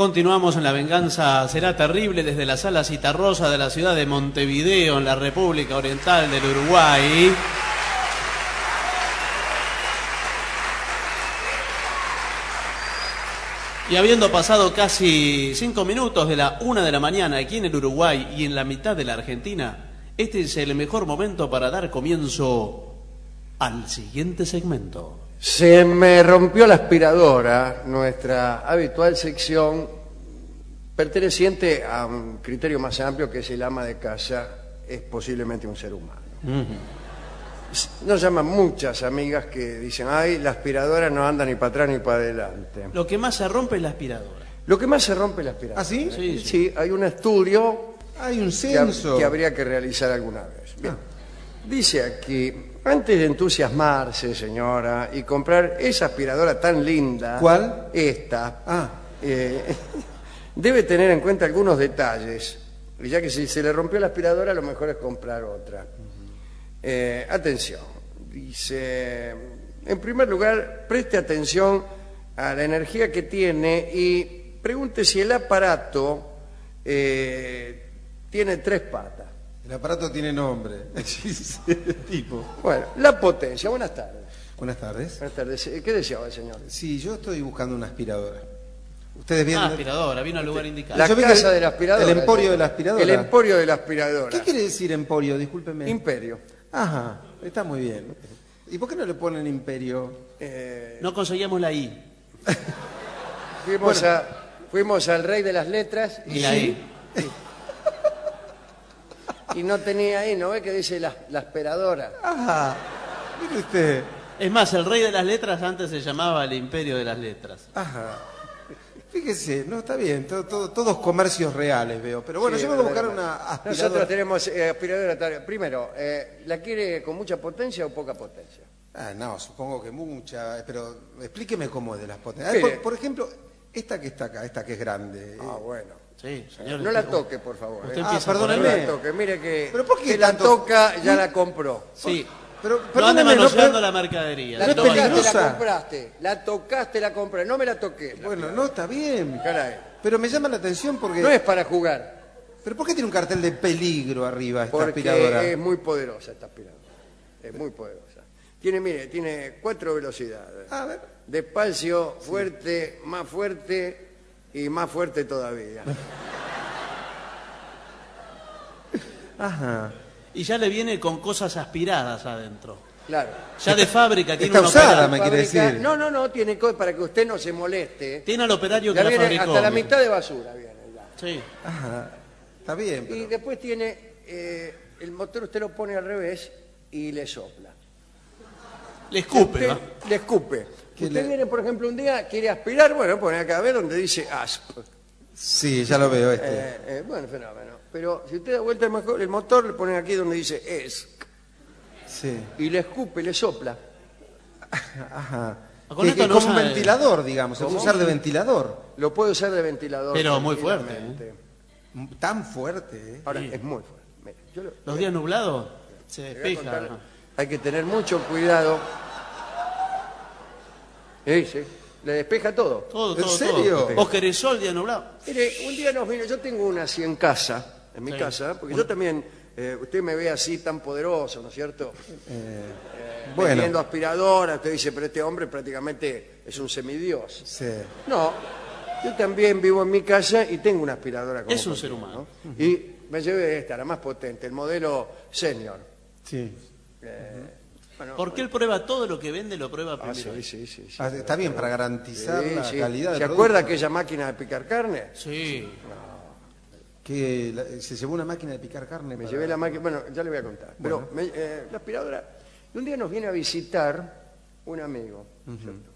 Continuamos en La Venganza Será Terrible desde la sala Citarrosa de la ciudad de Montevideo, en la República Oriental del Uruguay. Y habiendo pasado casi cinco minutos de la una de la mañana aquí en el Uruguay y en la mitad de la Argentina, este es el mejor momento para dar comienzo al siguiente segmento. Se me rompió la aspiradora, nuestra habitual sección, perteneciente a un criterio más amplio que es el ama de casa, es posiblemente un ser humano. Nos llaman muchas amigas que dicen, ay, la aspiradora no anda ni para atrás ni para adelante. Lo que más se rompe es la aspiradora. Lo que más se rompe es la aspiradora. ¿Ah, sí? Sí, sí. hay un estudio Hay un que, hab- censo. que habría que realizar alguna vez. Bien. Dice aquí, antes de entusiasmarse, señora, y comprar esa aspiradora tan linda... ¿Cuál? Esta. Ah. eh, debe tener en cuenta algunos detalles, ya que si se le rompió la aspiradora, lo mejor es comprar otra. Eh, atención, dice, en primer lugar, preste atención a la energía que tiene y pregunte si el aparato eh, tiene tres patas. El aparato tiene nombre. Tipo. Bueno, la potencia. Buenas tardes. Buenas tardes. Buenas tardes. Eh, ¿Qué deseaba el señor? Sí, yo estoy buscando una aspiradora. Ustedes vienen. Ah, aspiradora, vino al lugar indicado. La Yo vi casa que- de la aspiradora. el emporio de la aspiradora. El emporio de la aspiradora. ¿Qué quiere decir emporio? Discúlpeme. Imperio. Ajá, está muy bien. ¿Y por qué no le ponen imperio? Eh, No conseguíamos la I. fuimos, a- fuimos al rey de las letras ¿Y la I? Y no tenía ahí, ¿no ve que dice la, la aspiradora? Ajá, mire usted. Es más, el rey de las letras antes se llamaba el imperio de las letras. Ajá. Fíjese, no está bien, todo- todo- todos comercios reales veo. Pero bueno, Sí, yo voy a buscar verdaderamente. una aspiradora. Nosotros tenemos eh, aspiradora. tal- Primero, eh, ¿la quiere con mucha potencia o poca potencia? Ah, no, supongo que mucha, pero explíqueme cómo es de las potencias. Mire. por, por ejemplo, esta que está acá, esta que es grande. Ah, bueno. Sí, señor. No la toque, por favor. Usted eh. empieza Ah, No perdóneme. la toque, mire que, ¿Pero por qué que la tanto- toca ya la compró. Sí. Pero, No anda no, manoseando pero- la mercadería. La ¿No No, no, tocaste, la compraste. La tocaste, la compré. No me la toqué. la Bueno, no, está bien. Caray. Pero me llama la atención porque... No es para jugar, ¿Pero por qué tiene un cartel de peligro arriba esta porque aspiradora? es muy poderosa esta aspiradora. Es muy poderosa. Tiene, mire, tiene cuatro velocidades. A ver. Despacio, fuerte, más fuerte y más fuerte todavía. Ajá. Y ya le viene con cosas aspiradas adentro. Claro. Ya de fábrica tiene Está un usada, operario. me quiere decir. No, no, no, tiene co- para que usted no se moleste. Tiene al operario que Ya la viene fabricó. hasta la mitad de basura viene ya. Sí. Ajá. Está bien, Y pero... después tiene eh, el motor usted lo pone al revés y le sopla. Le escupe, Usted ¿va? le escupe. Usted le- viene, por ejemplo, un día, quiere aspirar, bueno, pone acá a ver donde dice ASP. Sí, ya lo veo este. Eh, eh, bueno, fenómeno. Pero si usted da vuelta el, motor, le pone aquí donde dice ESC. Sí. Y le escupe, le sopla. Ajá. Con Que- esto que no como un sabe. ventilador, digamos. Se puede usar de ventilador. Lo puede usar de ventilador. Pero muy fuerte, tranquilamente. Tan fuerte, ¿eh? Ahora, Sí. es muy fuerte. Mire, yo lo- Los días nublados se le voy a despeja. contar. Hay que tener mucho cuidado. Sí, sí. Le despeja todo. Todo, ¿En todo, serio? todo. ¿Vos querés sol, día nublado? Mire, un día nos vino, yo tengo una así en casa, en mi Sí. casa, porque yo también, eh, usted me ve así tan poderoso, ¿no es cierto? Bueno. Vendiendo aspiradora, usted dice, pero este hombre prácticamente es un semidios. Sí. No, yo también vivo en mi casa y tengo una aspiradora como Es un ser humano. ¿no? Y me llevé esta, la más potente, el modelo senior. Sí. Bueno, Porque él prueba todo lo que vende, lo prueba ah, primero. sí, sí, sí. sí. Ah, está bien, para garantizar Sí, la sí. calidad ¿Se acuerda producto. aquella máquina de picar carne? Sí. Que la- se llevó una máquina de picar carne. Me para- llevé la máquina, bueno, ya le voy a contar. Pero me- eh, la aspiradora, y un día nos viene a visitar un amigo. ¿cierto?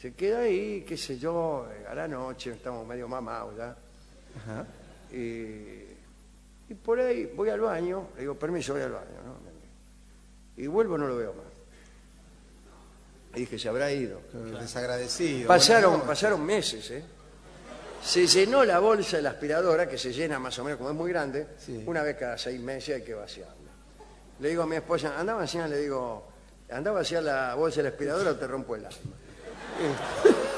Se queda ahí, qué sé yo, eh, a la noche, estamos medio mamados ya. Ajá. Y, y por ahí voy al baño, le digo, permiso, voy al baño. ¿no? Y vuelvo, no lo veo más. Y dije, se habrá ido. Desagradecido. Pasaron, pasaron meses, ¿eh? Se llenó la bolsa de la aspiradora, que se llena más o menos, como es muy grande, Sí. una vez cada seis meses hay que vaciarla. Le digo a mi esposa, anda a vaciar, le digo, anda a vaciar la bolsa de la aspiradora o te rompo el alma.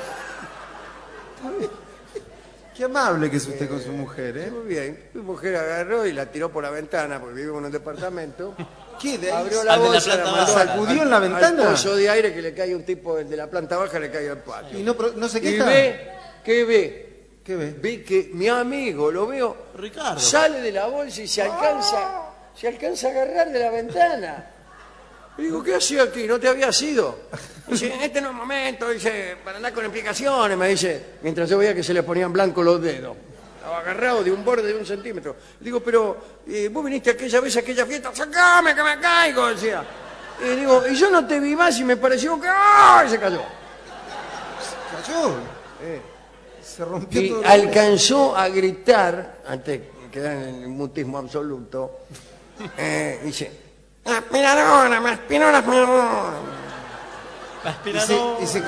Qué amable que es usted con su mujer, ¿eh? Muy bien. Mi mujer agarró y la tiró por la ventana, porque vive en un departamento. ¿Qué? De ahí? Abrió la Al de la bolsa, la planta baja. al- ¿Sacudió al- en la Al ventana? pozo de aire que le cae un tipo, el de la planta baja, le cae al patio. Y no, no se Y queja. ve, ¿qué ve? ¿Qué ve? Ve que mi amigo, lo veo, Ricardo. sale de la bolsa y se alcanza, se alcanza a agarrar de la ventana. Y digo, ¿qué hacía aquí? ¿No te habías ido? Dice, este no es momento, dice, para andar con explicaciones, me dice, mientras yo veía que se le ponían blancos los dedos. Agarrado de un borde de un centímetro. Digo, pero eh, vos viniste aquella vez a aquella fiesta, sacame que me caigo, decía. Y digo, y yo no te vi más y me pareció que ¡ay! se cayó. ¿Cayó? Se rompió Y todo. alcanzó a gritar, antes de quedar en el mutismo absoluto, eh, dice, aspiradora, me aspiró la aspiradora. La Y se, aspiradora. y se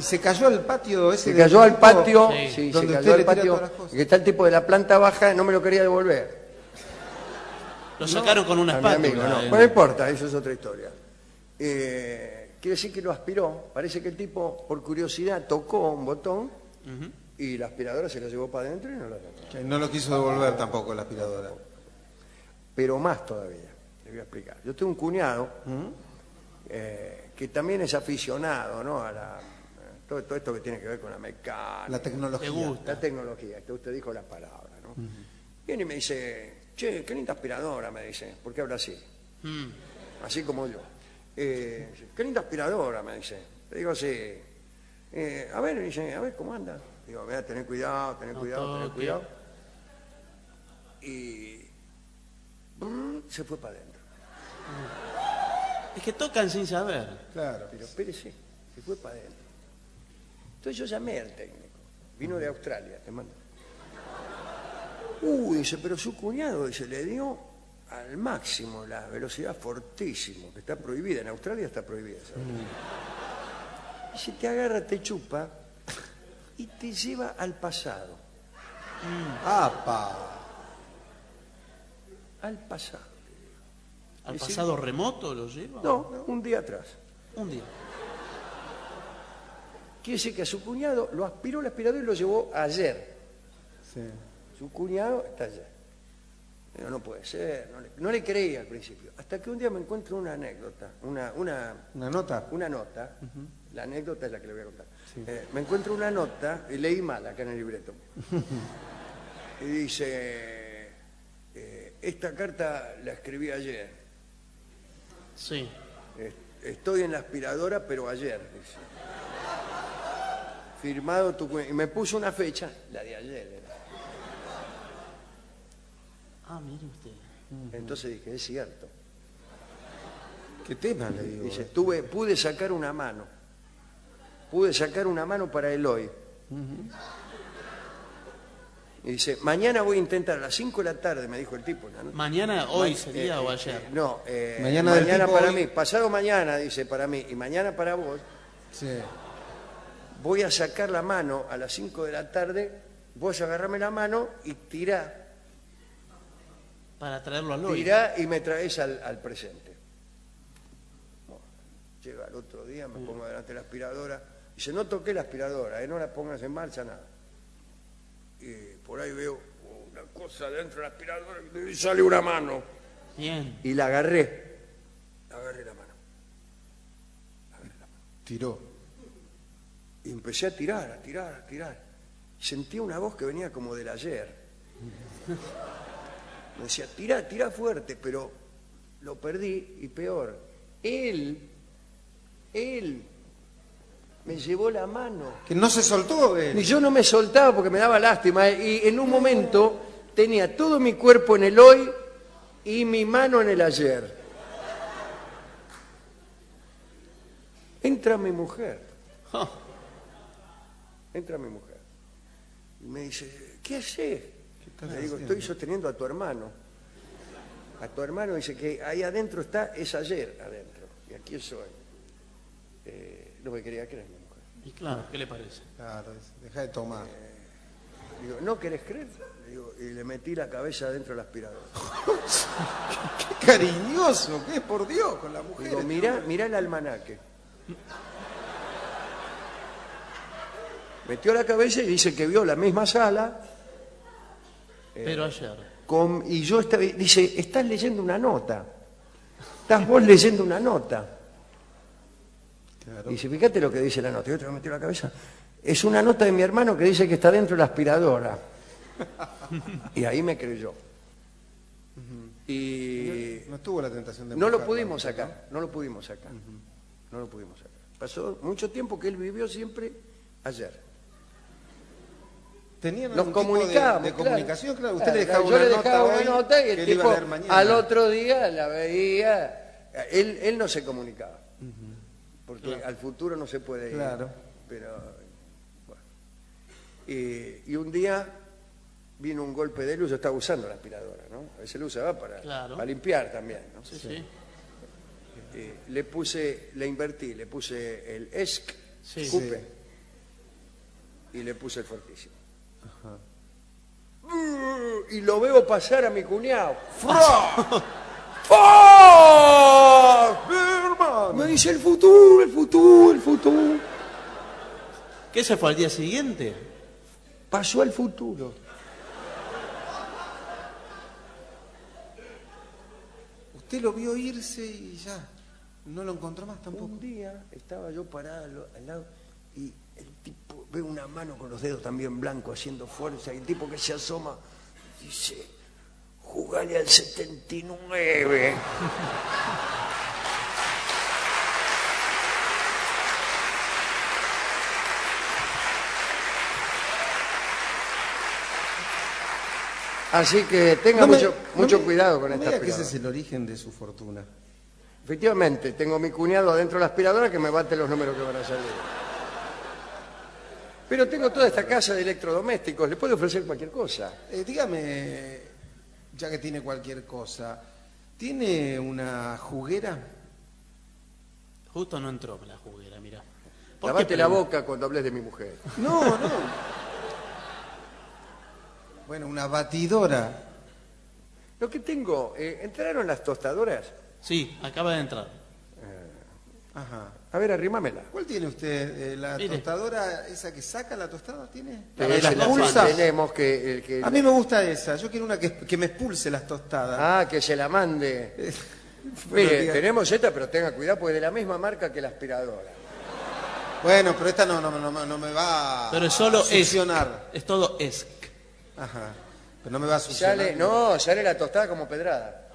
y se cayó al patio ese. Se cayó al patio, Sí. sí, se donde cayó usted al patio, que está el tipo de la planta baja, no me lo quería devolver. Lo sacaron con una a mi amigo, espátula. no. eh. Bueno, no importa, eso es otra historia. Eh, quiere decir que lo aspiró, parece que el tipo, por curiosidad, tocó un botón y la aspiradora se la llevó para adentro y no la no lo quiso devolver tampoco la aspiradora. pero más todavía. Le voy a explicar. Yo tengo un cuñado eh, que también es aficionado ¿no? a la, todo, todo esto que tiene que ver con la mecánica, La tecnología. Gusta. la tecnología, que usted dijo la palabra. ¿no? Viene y me dice, che, qué linda aspiradora, me dice, ¿por qué habla así? Mm. Así como yo. Eh, qué linda aspiradora, me dice. Le digo, sí. Eh, a ver, dice, a ver cómo anda. Digo, vea, tener cuidado, tener No cuidado, tener cuidado. Y brrr, se fue para adentro. Es que tocan sin saber. Claro. Pero espérese, se fue para adentro. Entonces yo llamé al técnico. Vino de Australia, te mando. Uy, dice, pero su cuñado, dice, le dio al máximo la velocidad fortísimo, que está prohibida. En Australia está prohibida. ¿sabes? Dice, te agarra, te chupa y te lleva al pasado. ¡Apa! Al pasado. ¿Al pasado remoto lo lleva? No, un día atrás. Un día. Quiere decir que a su cuñado lo aspiró el aspirador y lo llevó ayer. Sí. Su cuñado está allá. Pero no puede ser, no le, no le creía al principio. Hasta que un día me encuentro una anécdota, una, una, ¿Una nota? una nota, la anécdota es la que le voy a contar. Eh, me encuentro una nota, y leí mal acá en el libreto, y dice, eh, esta carta la escribí ayer, Sí. Eh, estoy en la aspiradora, pero ayer, dice. Firmado tu cuen- y me puso una fecha, la de ayer. era. Ah, mire usted. Entonces dije, es cierto. ¿Qué tema le digo? Dice, tuve, pude sacar una mano. Pude sacar una mano para el hoy. Y dice, mañana voy a intentar a las 5 de la tarde, me dijo el tipo. ¿no? Mañana, hoy Ma- sería eh, o eh, ayer. eh, no, eh, Mañana para hoy. mí, pasado mañana, dice, para mí, y mañana para vos, Sí. Voy a sacar la mano a las 5 de la tarde, vos agarrame la mano y tirá, Para traerlo al hoy. tirá y me traes al, al presente. Bueno, llega el otro día, me pongo delante de la aspiradora, dice, no toqué la aspiradora, eh, no la pongas en marcha, nada. Y por ahí veo una cosa dentro de la aspiradora y sale una mano. Bien. Y la agarré, agarré la mano. Agarré la mano. Tiró. Y empecé a tirar, a tirar, a tirar. Sentí una voz que venía como del ayer. Me decía, tira, tira fuerte, pero lo perdí y peor. Él, él, me llevó la mano. Que no se soltó Y él. yo no me soltaba porque me daba lástima. Y en un momento tenía todo mi cuerpo en el hoy y mi mano en el ayer. Entra mi mujer. Entra mi mujer. Y me dice, ¿qué haces? Le digo, haciendo? estoy sosteniendo a tu hermano. A tu hermano dice que ahí adentro está, es ayer adentro. Y aquí soy. Eh, no me quería creer mi mujer. y claro, ¿qué le parece? Claro, deja de tomar. Digo, ¿no querés creer? Le digo, y le metí la cabeza adentro del aspirador. Qué cariñoso, ¿qué? Por Dios, con la mujer. Digo, mirá, mirá el almanaque. Metió la cabeza y dice que vio la misma sala Pero ayer. con, y yo estaba, dice, estás leyendo una nota. Estás vos leyendo una nota. Dice, fíjate lo que dice la nota. Y otro me metió la cabeza. Es una nota de mi hermano que dice que está dentro de la aspiradora. y ahí me creyó. Y No tuvo la tentación de no lo empujarla, pudimos sacar, no lo pudimos sacar. No lo pudimos sacar. Pasó mucho tiempo que él vivió siempre ayer. ¿Tenían de- comunicábamos. de, claro. comunicación? Claro, usted Claro, le dejaba yo una le nota dejaba una nota y el tipo al otro día la veía. Él, él no se comunicaba. Porque al futuro no se puede ir. Claro. Pero, bueno. Y, y un día vino un golpe de luz, yo estaba usando la aspiradora, ¿no? A veces lo usaba para, Claro. para limpiar también, ¿no? Sí, sí. Eh, le puse, le invertí, le puse el ESC, Sí. escupe, y le puse el fortísimo. Y lo veo pasar a mi cuñado. ¡Fra! ¡Fa! Me dice el futuro, el futuro, el futuro. ¿Qué se fue al día siguiente? Pasó el futuro. Usted lo vio irse y ya. No lo encontró más tampoco. Un día estaba yo parado al- al lado y el tipo ve una mano con los dedos también blancos haciendo fuerza y el tipo que se asoma dice, jugale al 79. Así que tenga No me- mucho, no mucho me- cuidado con no esta diga que ese aspiradora. es el origen de su fortuna. Efectivamente, tengo mi cuñado adentro de la aspiradora que me bate los números que van a salir. Pero tengo toda esta casa de electrodomésticos, le puedo ofrecer cualquier cosa. Eh, dígame, ya que tiene cualquier cosa, ¿tiene una juguera? Justo no entró la juguera, mira. ¿Por Lavate la boca cuando hables de mi mujer. No, no. Bueno, una batidora. Lo que tengo, eh, ¿entraron las tostadoras? Sí, acaba de entrar. Ajá. A ver, arrímamela. ¿Cuál tiene usted? Eh, ¿La Mire. tostadora, esa que saca la tostada, tiene? La Eh, de las la- pulsas. Tenemos que, el que... A mí me gusta esa. Yo quiero una que, que me expulse las tostadas. Ah, que se la mande. Eh, Mire, diga- tenemos esta, pero tenga cuidado porque es de la misma marca que la aspiradora. Bueno, pero esta no, no, no, no me va Pero es solo a es. succionar. Es todo es. Ajá. Pero no me va a succionar. Sale, no, sale la tostada como pedrada.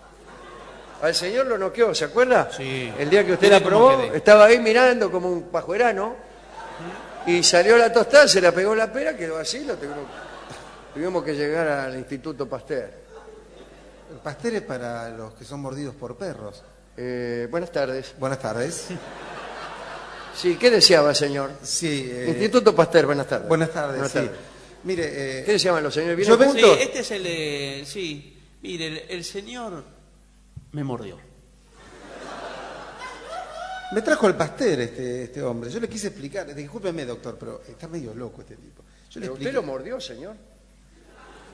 Al señor lo noqueó, ¿se acuerda? Sí. El día que usted la probó, estaba ahí mirando como un pajuerano y salió la tostada, se la pegó la pera, quedó así, lo tuvimos, tuvimos que llegar al Instituto Pasteur. El pastel es para los que son mordidos por perros. Eh, buenas tardes. Buenas tardes. Sí, ¿qué deseaba, señor? Sí. eh, Instituto Pasteur, buenas tardes. Buenas tardes, Buenas sí. tardes. Mire, ¿Qué eh, deseaban los señores? Yo ¿Vienen ven- Sí, juntos? este es el de... Sí, mire, el, el señor me mordió. me trajo el pastel este, este hombre. Yo le quise explicar. Discúlpeme, doctor, pero está medio loco este tipo. Yo le ¿Pero expliqué. ¿Usted lo mordió, señor?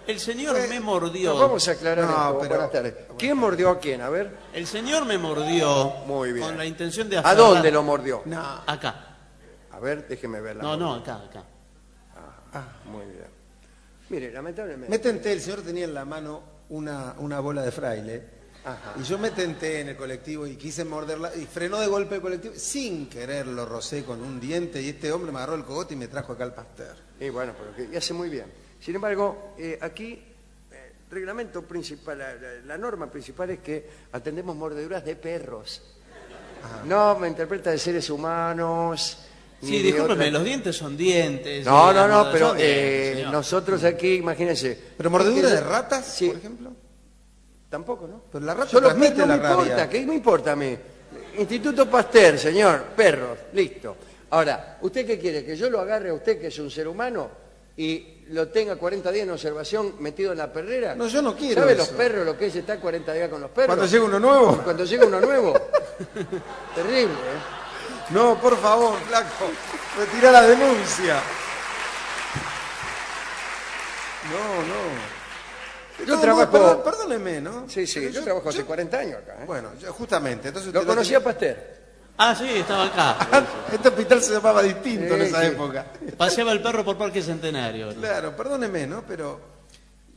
El señor Pues, me mordió. No, vamos a aclarar No, esto. pero- Buenas tardes. ¿Quién mordió a quién? A ver. El señor me mordió Muy bien. con la intención de ¿A aferrar- dónde lo mordió? No. Acá. A ver, déjeme verla. No, no, acá, acá. Ah, muy bien. Mire, lamentablemente. Me tenté, el señor tenía en la mano una, una bola de fraile. Ajá. Y yo me tenté en el colectivo y quise morderla y frenó de golpe el colectivo. Sin querer lo rocé con un diente y este hombre me agarró el cogote y me trajo acá al pastel. Y bueno, pero que y hace muy bien. Sin embargo, eh, aquí, eh, reglamento principal, la, la- la norma principal es que atendemos mordeduras de perros. No me interpreta de seres humanos. Sí, discúlpeme, otra- los dientes son dientes. No, y no, no, mordeduras pero eh, nosotros aquí, imagínense. ¿Pero mordedura que- de ratas, Sí. por ejemplo? Tampoco, ¿no? Pero la rata Solo transmite no la me importa. ¿qué me importa a mí? Instituto Pasteur, señor, perros, listo. Ahora, ¿usted qué quiere? ¿Que yo lo agarre a usted, que es un ser humano, y lo tenga 40 días en observación metido en la perrera? No, yo no quiero ¿Sabe eso. los perros lo que es estar 40 días con los perros? Cuando llega uno nuevo. Cuando llega uno nuevo. Terrible, ¿eh? No, por favor, flaco. Retira la denuncia. No, no. Yo trabajo- perdóneme, ¿no? Sí, sí, yo, trabajo hace 40 años acá. ¿eh? Bueno, yo- justamente. Entonces ¿Lo usted conocía tenía- Pasteur? Ah, sí, estaba acá. Este hospital se llamaba distinto en esa sí. época. Paseaba el perro por Parque Centenario. Claro, perdóneme, ¿no? Pero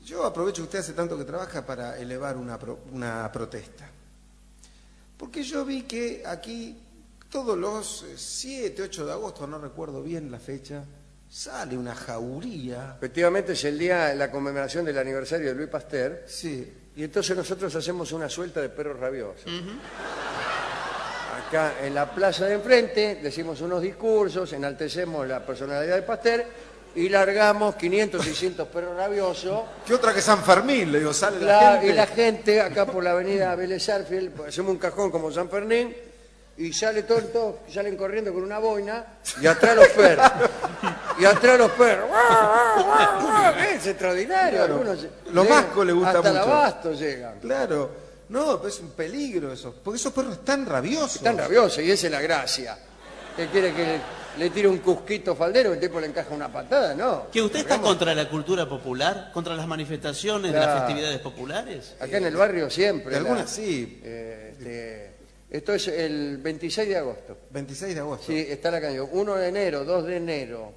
yo aprovecho que usted hace tanto que trabaja para elevar una, pro- una protesta. Porque yo vi que aquí todos los 7, 8 de agosto, no recuerdo bien la fecha, sale una jauría. Efectivamente es el día, la conmemoración del aniversario de Luis Pasteur, Sí, y entonces nosotros hacemos una suelta de perros rabiosos. Acá en la plaza de enfrente decimos unos discursos, enaltecemos la personalidad de Pasteur y largamos 500, 600 perros rabiosos. ¿Qué otra que San Fermín? Le digo, sale la, La- gente. y la gente acá por la avenida Vélez Arfield, hacemos un cajón como San Fermín y sale todo, todos salen corriendo con una boina y atrás los perros. Y atrás los perros. Es extraordinario. Claro. algunos Los llegan, vascos les gusta hasta el mucho. abasto llegan. Claro. No, pero es un peligro eso. Porque esos perros están rabiosos. Están rabiosos y esa es la gracia. ¿Qué quiere que le, le tire un cusquito faldero y el tipo le encaja una patada? No. ¿Que usted está contra la cultura popular? ¿Contra las manifestaciones de las festividades populares? Acá en el barrio siempre. De la- algunas sí. eh, este, esto es el 26 de agosto. 26 de agosto. Sí, está la canción. 1 de enero, 2 de enero,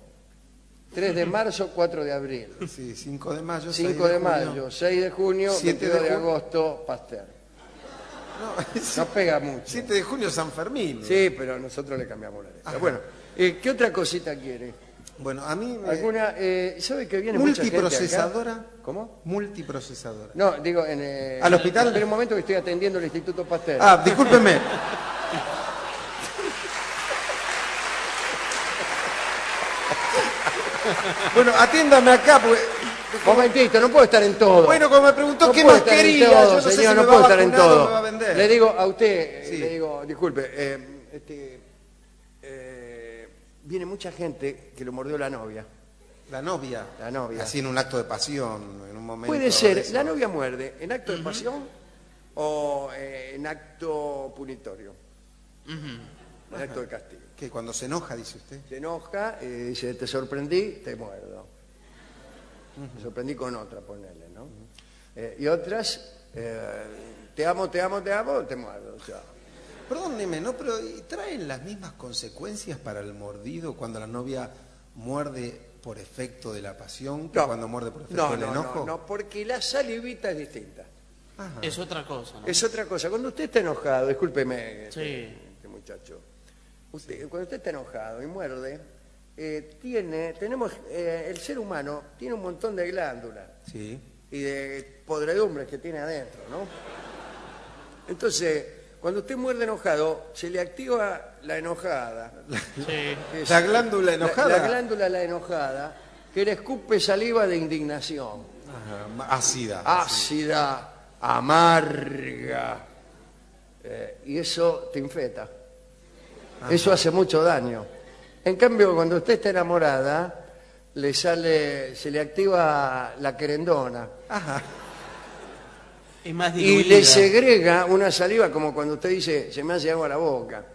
3 de marzo, 4 de abril, Sí, 5 de mayo. 6 5 de junio. mayo, 6 de junio, 7 de 22 de, junio. agosto, Pasteur. No, No pega mucho. 7 de junio San Fermín. Sí, pero nosotros le cambiamos la letra. Ajá. Bueno, eh, ¿qué otra cosita quiere? Bueno, a mí me... ¿Alguna, eh, ¿Sabe que viene mucha gente acá? multiprocesadora. ¿Cómo? Multiprocesadora. No, digo, en, eh, ¿Al hospital? Espera un momento que estoy atendiendo el Instituto Pasteur. Ah, discúlpeme. Bueno, atiéndame acá, porque... Momentito, no puedo estar en todo. Bueno, como me preguntó No qué puedo más estar en quería, todo, yo no sé señor, no puedo a estar en vacunar o todo. me va a vender. Le digo a usted, Sí. le digo, disculpe, eh, este, eh, viene mucha gente que lo mordió la novia. La novia. La novia. Así en un acto de pasión, en un momento... Puede de ser, eso. la novia muerde en acto de pasión o eh, en acto punitorio, en acto de castigo. Que cuando se enoja, dice usted. Se enoja y dice, te sorprendí, te muerdo. Te sorprendí con otra, ponele, ¿no? Eh, y otras, eh, te amo, te amo, te amo, te muerdo. chao. Perdóneme, ¿no? Pero ¿y ¿traen las mismas consecuencias para el mordido cuando la novia muerde por efecto de la pasión que No. cuando muerde por efecto No, del no, enojo? no, no, porque la salivita es distinta. Ajá. Es otra cosa, ¿no? Es otra cosa. Cuando usted está enojado, discúlpeme, este, este muchacho. Usted, cuando usted está enojado y muerde, eh, tiene, tenemos, eh, el ser humano tiene un montón de glándulas Sí. y de podredumbres que tiene adentro, ¿no? Entonces, cuando usted muerde enojado, se le activa la enojada. Sí. que es La glándula enojada. La, la glándula la enojada, que le escupe saliva de indignación. Ajá, ma- Ácida. Ácida, amarga. Eh, y eso te infeta. Eso hace mucho daño. En cambio, cuando usted está enamorada, le sale, se le activa la querendona Ajá. Es más y le segrega una saliva como cuando usted dice, se me hace agua la boca.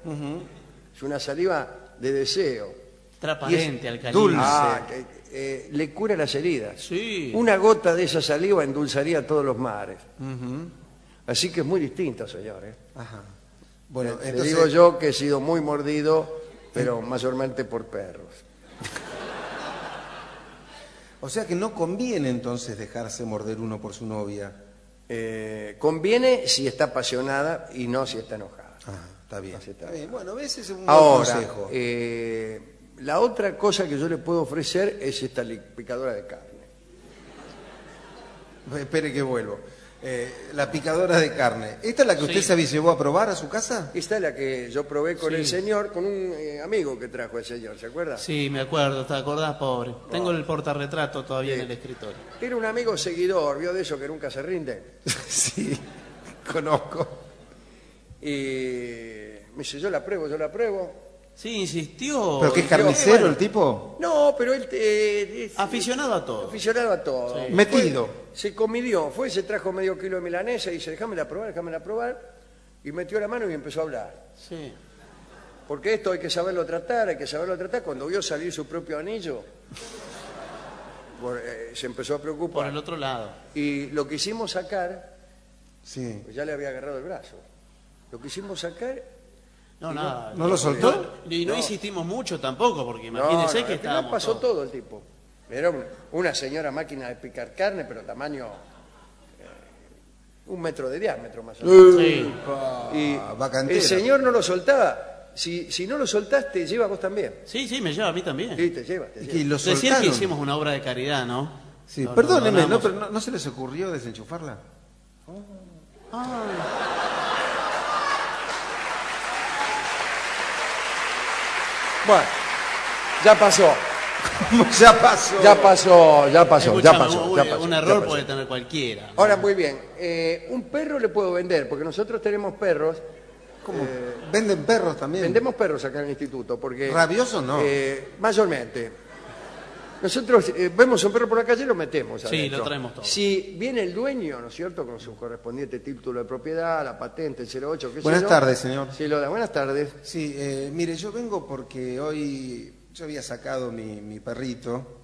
Es una saliva de deseo. Transparente, alcalina. dulce. Ah, que, eh, le cura las heridas. Sí. Una gota de esa saliva endulzaría todos los mares. Así que es muy distinto, señores. Ajá. Bueno, entonces... digo yo que he sido muy mordido, pero mayormente por perros. O sea que no conviene entonces dejarse morder uno por su novia. Eh, conviene si está apasionada y no si está enojada. Ah, está bien. Así está. Está bien. Bueno, ese es un buen Ahora, consejo. eh, la otra cosa que yo le puedo ofrecer es esta li- picadora de carne. Espere que vuelvo. Eh, la picadora de carne. ¿Esta es la que usted se llevó a probar a su casa? Esta es la que yo probé con Sí. el señor, con un eh, amigo que trajo el señor, ¿se acuerda? Sí, me acuerdo, ¿te acordás, pobre? Tengo el portarretrato todavía en el escritorio. Era un amigo seguidor, vio de eso que nunca se rinde. sí, conozco. Y me dice, yo la pruebo, yo la pruebo. Sí, insistió. ¿Pero qué es carnicero bueno. el tipo? No, pero él eh, es Aficionado a todo. aficionado a todo. Sí. Metido. Fue, se comidió, fue, se trajo medio kilo de milanesa y dice, déjamela probar, déjamela probar. Y metió la mano y empezó a hablar. Sí. Porque esto hay que saberlo tratar, hay que saberlo tratar. Cuando vio salir su propio anillo, por- eh, se empezó a Por preocupar. el otro lado. Y lo que hicimos sacar, Sí. pues ya le había agarrado el brazo, lo que hicimos sacar No, nada. ¿No lo soltó? No, y no, insistimos mucho tampoco, porque No, imagínense no, que al final estábamos. pasó todos- todo el tipo. Era un- una señora máquina de picar carne, pero tamaño eh, un metro de diámetro más o menos. Sí. Y Ah, vacantera. el señor no lo soltaba. Si, si no lo soltaste, lleva vos también. Sí, sí, me lleva a mí también. Sí, te lleva. te Y lleva. que lo Decir que hicimos una obra de caridad, ¿no? Sí, Lo- lo perdóneme, ¿no, donamos. pero no, ¿no se les ocurrió desenchufarla? Bueno, ya pasó. ya pasó. Ya pasó, ya pasó, ya pasó. un, ya pasó, un ya error pasó. puede tener cualquiera. Ahora, muy bien. eh, un perro le puedo vender, porque nosotros tenemos perros. ¿Cómo? ¿Venden perros también? Vendemos perros acá en el instituto, porque... ¿Rabiosos no? Eh, mayormente. Nosotros eh, vemos un perro por la calle y lo metemos Sí, adentro. lo traemos todo. Si viene el dueño, ¿no es cierto?, con su correspondiente título de propiedad, la patente, el 08, qué sé Buenas yo. tardes, señor. Sí, lo da. Buenas tardes. Sí, eh, mire, yo vengo porque hoy yo había sacado mi, mi perrito,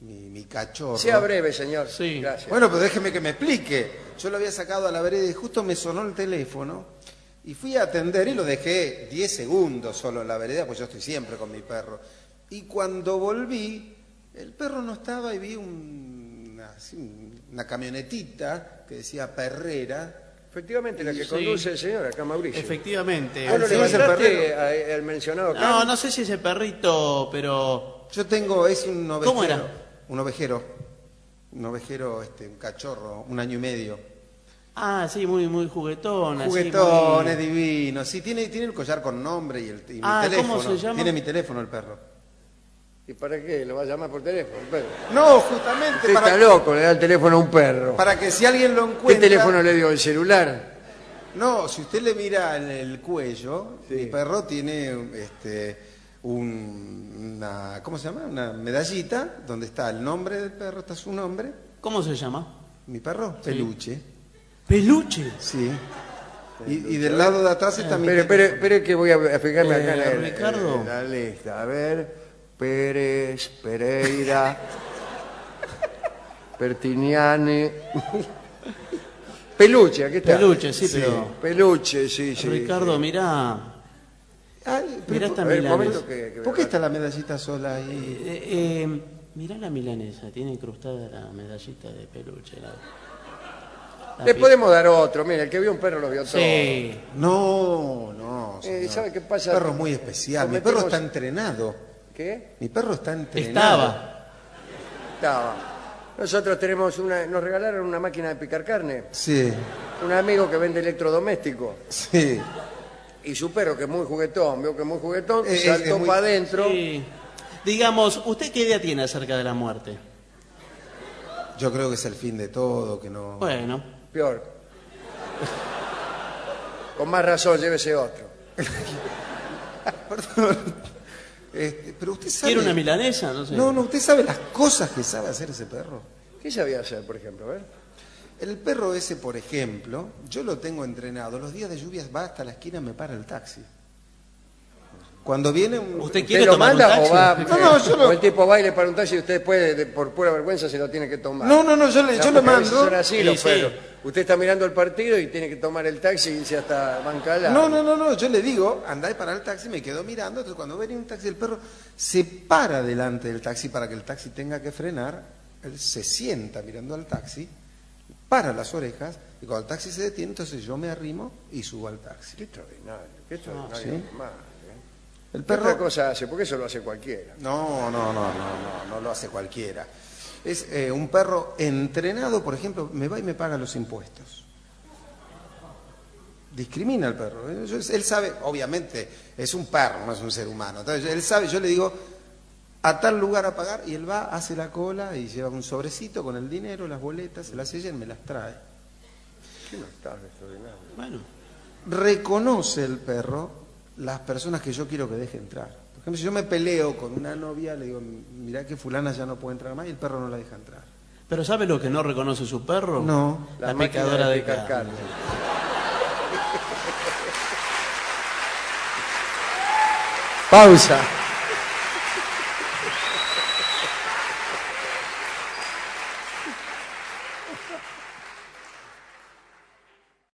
mi, mi cachorro. Sea breve, señor. Sí. Gracias. Bueno, pero déjeme que me explique. Yo lo había sacado a la vereda y justo me sonó el teléfono y fui a atender y lo dejé 10 segundos solo en la vereda, pues yo estoy siempre con mi perro. Y cuando volví, el perro no estaba y vi un- una, así, una camionetita que decía Perrera. Efectivamente, la que Sí. conduce el señor, acá Mauricio. Efectivamente. Bueno, Sí, le al mencionado No, Carlos? no sé si ese perrito, pero. Yo tengo, es un ovejero. ¿Cómo era? Un ovejero. Un ovejero, este, un cachorro, un año y medio. Ah, sí, muy, muy juguetón. así, Juguetón, muy- es divino. Sí, tiene, tiene el collar con nombre y, el, y mi Ah, ¿cómo teléfono. se llama? Tiene mi teléfono el perro. ¿Y para qué? ¿Lo va a llamar por teléfono? el perro? No, justamente Usted está para, loco, le da el teléfono a un perro. para que si alguien lo ¿Qué encuentra... teléfono le dio? ¿El celular? No, si usted le mira en el cuello, Sí. mi perro tiene este, un- una, ¿cómo se llama? Una medallita donde está el nombre del perro, está su nombre. ¿Cómo se llama? Mi perro, peluche. Peluche. Sí. Y, y del lado de atrás está mi Espere, espere, espere que voy a a fijarme acá en Eh, la, Ricardo. en la lista. A ver, Pérez, Pereira, Pertiniani. Peluche, aquí está. Peluche, sí, pero- Peluche, sí, sí. Ricardo, sí. mirá. Ay, pero Mirá ¿por- esta ver, milanesa. momento que, que ¿Por qué está la medallita sola ahí? Eh, eh, mirá la milanesa, tiene incrustada la medallita de peluche. la- la Le pi- podemos dar otro, mira, el que vio un perro lo vio todo. Sí. No, no. Eh, señor. ¿sabe qué pasa? Mi perro es muy especial. Mi perro está entrenado. ¿Qué? Mi perro está entrenado. Estaba. Estaba. Nosotros tenemos una, nos regalaron una máquina de picar carne, Sí, un amigo que vende electrodoméstico. sí. Y su perro, que es muy juguetón, veo que es muy juguetón, Eh, es- saltó es muy- para adentro. Sí. Digamos, ¿usted qué idea tiene acerca de la muerte? Yo creo que es el fin de todo, que no. Bueno, Peor. Con más razón, llévese otro. Este, pero usted sabe. ¿quiere una milanesa? No sé. No, no, usted sabe las cosas que sabe hacer ese perro. ¿Qué sabía hacer, por ejemplo? A ver. El perro ese, por ejemplo, yo lo tengo entrenado. Los días de lluvias va hasta la esquina, me para el taxi. Cuando viene un... ¿Usted ¿Usted quiere lo tomar un manda taxi? o va? No, no, yo lo- o el tipo baile para un taxi y usted después, de- por pura vergüenza, se lo tiene que tomar. No, no, no, yo le- yo porque lo a veces mando. son así Sí, los sí. perros. Usted está mirando el partido y tiene que tomar el taxi y irse hasta Bancala. No, no, no, no, yo le digo, andá para el taxi, me quedo mirando, entonces cuando viene un taxi, el perro se para delante del taxi para que el taxi tenga que frenar, él se sienta mirando al taxi, para las orejas, y cuando el taxi se detiene, entonces yo me arrimo y subo al taxi. Qué extraordinario, qué extraordinario. ¿sí? animal, El ¿Qué otra perro... cosa hace? Porque eso lo hace cualquiera. No, no, no, no, no, no lo hace cualquiera. Es eh, un perro entrenado, por ejemplo, me va y me paga los impuestos. Discrimina al perro. Él sabe, obviamente, es un perro, no es un ser humano. Entonces, él sabe, yo le digo, a tal lugar a pagar, y él va, hace la cola y lleva un sobrecito con el dinero, las boletas, se las sella y me las trae. Qué extraordinario. Bueno, Reconoce el perro las personas que yo quiero que deje entrar. Por ejemplo, si yo me peleo con una novia, le digo, mirá que fulana ya no puede entrar más y el perro no la deja entrar. ¿pero sabe lo que no reconoce su perro? No. La, máquina picadora de, carne. Pausa.